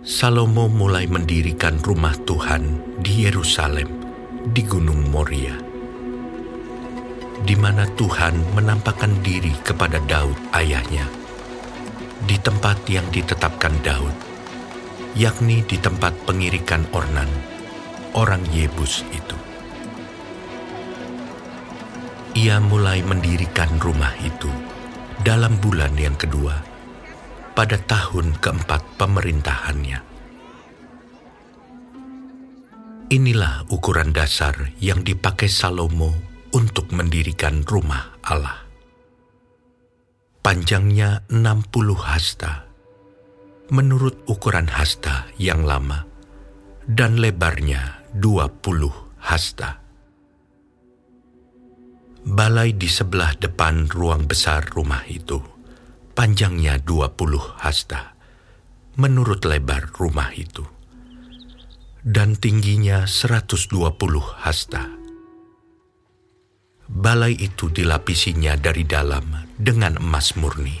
Salomo mulai mendirikan rumah Tuhan di Yerusalem, di Gunung Moria, di mana Tuhan menampakkan diri kepada Daud ayahnya, di tempat yang ditetapkan Daud, yakni di tempat pengirikan Ornan, orang Yebus itu. Ia mulai mendirikan rumah itu dalam bulan yang kedua pada tahun keempat pemerintahannya. Inilah ukuran dasar yang dipakai Salomo untuk mendirikan rumah Allah. Panjangnya 60 hasta, menurut ukuran hasta yang lama, dan lebarnya 20 hasta. Balai di sebelah depan ruang besar rumah itu panjangnya 20 hasta, menurut lebar rumah itu, dan tingginya 120 hasta. Balai itu dilapisinya dari dalam dengan emas murni.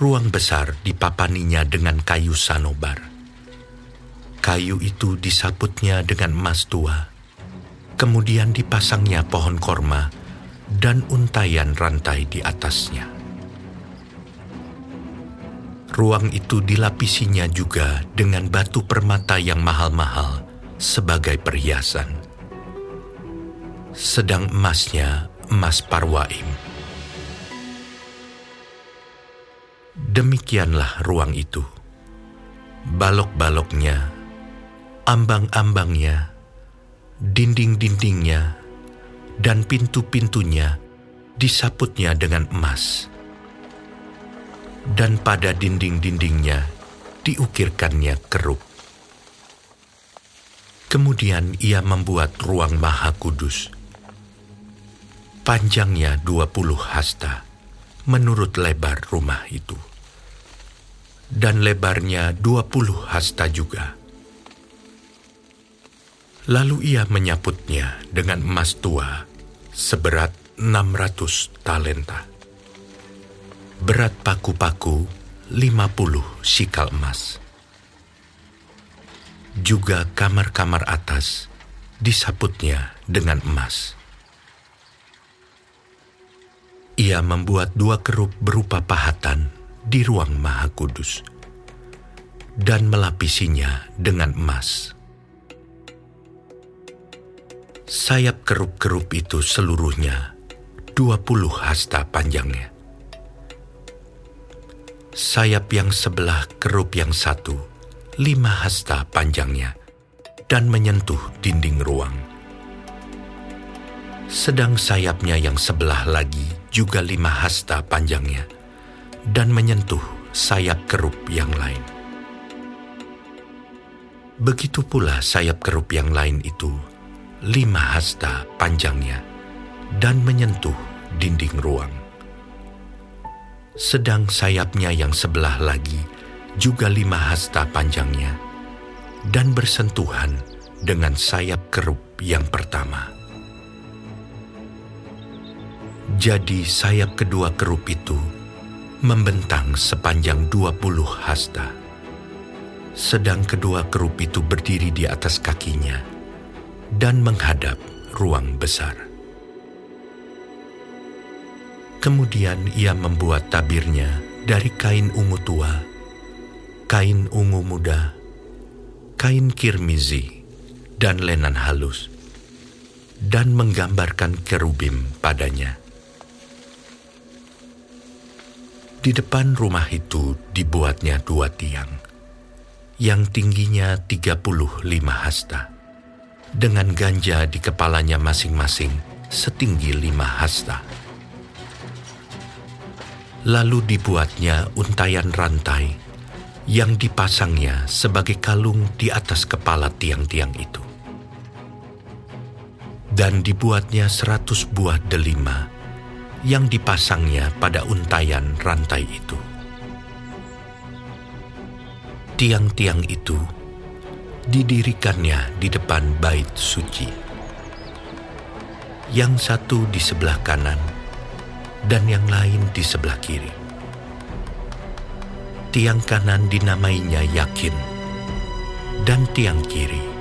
Ruang besar dipapaninya dengan kayu sanobar. Kayu itu disaputnya dengan emas tua, kemudian dipasangnya pohon korma dan untayan rantai di atasnya. Ruang itu dilapisinya juga dengan batu permata yang mahal-mahal sebagai perhiasan. Sedang emasnya emas parwaim. Demikianlah ruang itu. Balok-baloknya, ambang-ambangnya, dinding-dindingnya, dan pintu-pintunya disaputnya dengan emas. Dan pada dinding-dindingnya diukirkannya keruk. Kemudian ia membuat ruang maha kudus. Panjangnya 20 hasta menurut lebar rumah itu. Dan lebarnya 20 hasta juga. Lalu ia menyaputnya dengan emas tua seberat 600 talenta. Berat paku-paku 50 sikal emas. Juga kamar-kamar atas disaputnya dengan emas. Ia membuat dua kerup berupa pahatan di ruang maha kudus dan melapisinya dengan emas. Sayap kerup-kerup itu seluruhnya 20 hasta panjangnya. Sayap yang sebelah kerup yang satu, lima hasta panjangnya, dan menyentuh dinding ruang. Sedang sayapnya yang sebelah lagi juga lima hasta panjangnya, dan menyentuh sayap kerup yang lain. Begitu pula sayap kerup yang lain itu lima hasta panjangnya dan menyentuh dinding ruang. Sedang sayapnya yang sebelah lagi juga lima hasta panjangnya dan bersentuhan dengan sayap kerup yang pertama. Jadi sayap kedua kerup itu membentang sepanjang dua puluh hasta. Sedang kedua kerup itu berdiri di atas kakinya dan menghadap ruang besar. Kemudian ia membuat tabirnya dari kain ungu tua, kain ungu muda, kain kirmizi, dan lenan halus, dan menggambarkan kerubim padanya. Di depan rumah itu dibuatnya dua tiang, yang tingginya 35 hasta dengan ganja di kepalanya masing-masing setinggi lima hasta. Lalu dibuatnya untayan rantai yang dipasangnya sebagai kalung di atas kepala tiang-tiang itu. Dan dibuatnya seratus buah delima yang dipasangnya pada untayan rantai itu. Tiang-tiang itu didirikannya di depan bait suci. Yang satu di sebelah kanan dan yang lain di sebelah kiri. Tiang kanan dinamainya Yakin, dan tiang kiri